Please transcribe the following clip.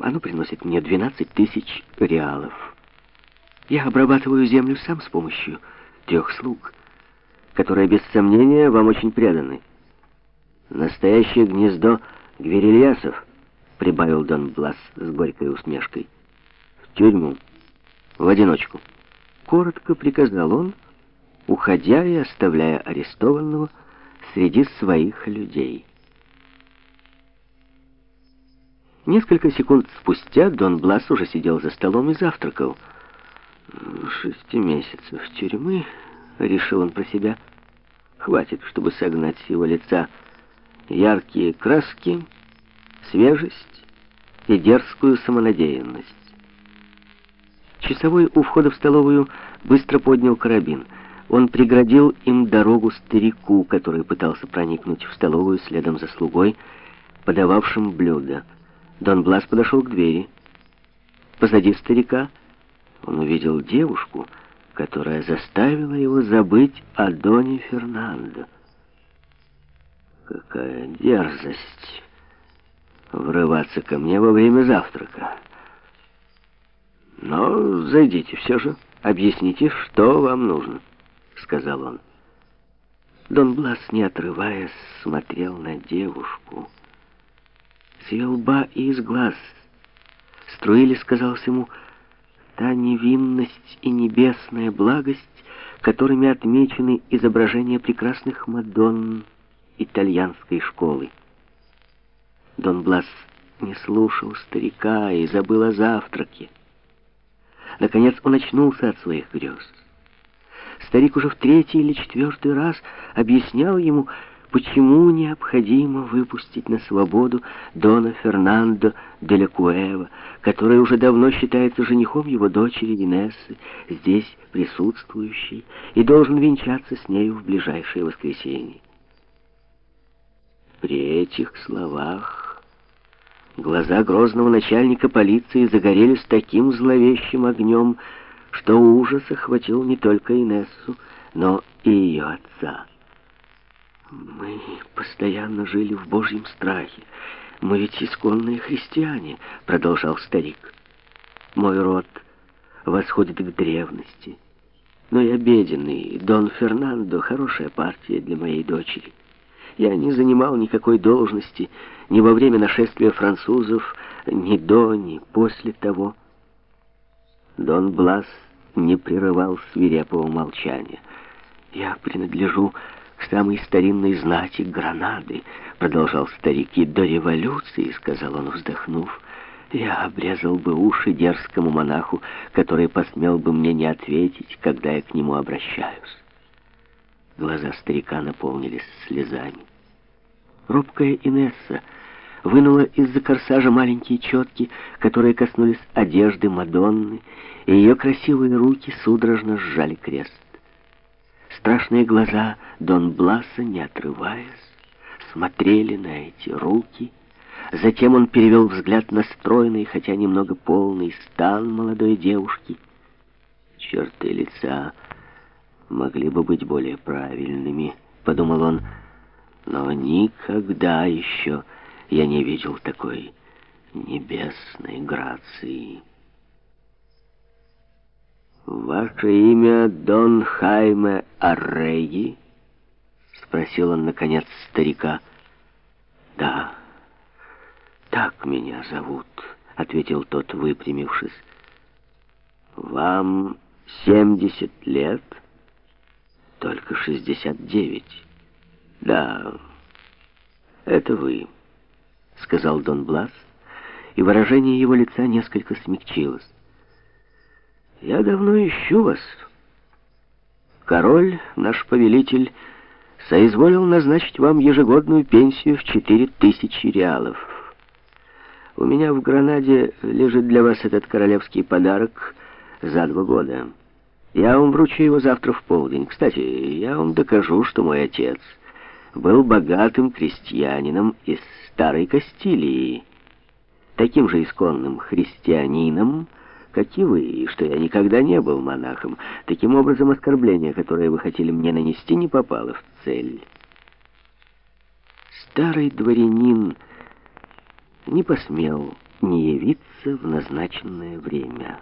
Оно приносит мне 12 тысяч реалов. Я обрабатываю землю сам с помощью трех слуг, которые, без сомнения, вам очень преданы. Настоящее гнездо гверильясов, прибавил Дон Блас с горькой усмешкой. В тюрьму, в одиночку. Коротко приказал он, уходя и оставляя арестованного среди своих людей. Несколько секунд спустя Дон Блас уже сидел за столом и завтракал. «Шести месяцев тюрьмы», — решил он про себя, — «хватит, чтобы согнать с его лица яркие краски, свежесть и дерзкую самонадеянность». Часовой у входа в столовую быстро поднял карабин. Он преградил им дорогу старику, который пытался проникнуть в столовую следом за слугой, подававшим блюдо. Дон Блас подошел к двери. Позади старика он увидел девушку, которая заставила его забыть о Доне Фернандо. Какая дерзость врываться ко мне во время завтрака. Но зайдите все же, объясните, что вам нужно, сказал он. Дон Блас, не отрываясь, смотрел на девушку ее лба и из глаз струились, казалось ему, та невинность и небесная благость, которыми отмечены изображения прекрасных Мадонн итальянской школы. Дон Блас не слушал старика и забыл о завтраке. Наконец он очнулся от своих грез. Старик уже в третий или четвертый раз объяснял ему, почему необходимо выпустить на свободу Дона Фернандо де ла Куэва, который уже давно считается женихом его дочери Инессы, здесь присутствующей, и должен венчаться с нею в ближайшее воскресенье. При этих словах глаза грозного начальника полиции загорелись таким зловещим огнем, что ужас охватил не только Инессу, но и ее отца. Мы постоянно жили в Божьем страхе. Мы ведь исконные христиане, продолжал старик. Мой род восходит к древности. Но я беден, Дон Фернандо — хорошая партия для моей дочери. Я не занимал никакой должности ни во время нашествия французов, ни до, ни после того. Дон Блас не прерывал свирепого молчания. Я принадлежу самой старинной знати Гранады, продолжал старик, и до революции, сказал он, вздохнув, я обрезал бы уши дерзкому монаху, который посмел бы мне не ответить, когда я к нему обращаюсь. Глаза старика наполнились слезами. Робкая Инесса вынула из-за корсажа маленькие четки, которые коснулись одежды Мадонны, и ее красивые руки судорожно сжали крест. Страшные глаза Дон Бласа, не отрываясь, смотрели на эти руки. Затем он перевел взгляд на стройный, хотя немного полный стан молодой девушки. Черты лица могли бы быть более правильными, подумал он, но никогда еще я не видел такой небесной грации. «Ваше имя Дон Хайме Арреги?» — спросил он, наконец, старика. «Да, так меня зовут», — ответил тот, выпрямившись. «Вам семьдесят лет?» «Только шестьдесят девять». «Да, это вы», — сказал Дон Блас, и выражение его лица несколько смягчилось. Я давно ищу вас. Король, наш повелитель, соизволил назначить вам ежегодную пенсию в четыре тысячи реалов. У меня в Гранаде лежит для вас этот королевский подарок за два года. Я вам вручу его завтра в полдень. Кстати, я вам докажу, что мой отец был богатым крестьянином из Старой Кастилии, таким же исконным христианином, как и вы, и что я никогда не был монахом. Таким образом, оскорбление, которое вы хотели мне нанести, не попало в цель. Старый дворянин не посмел не явиться в назначенное время.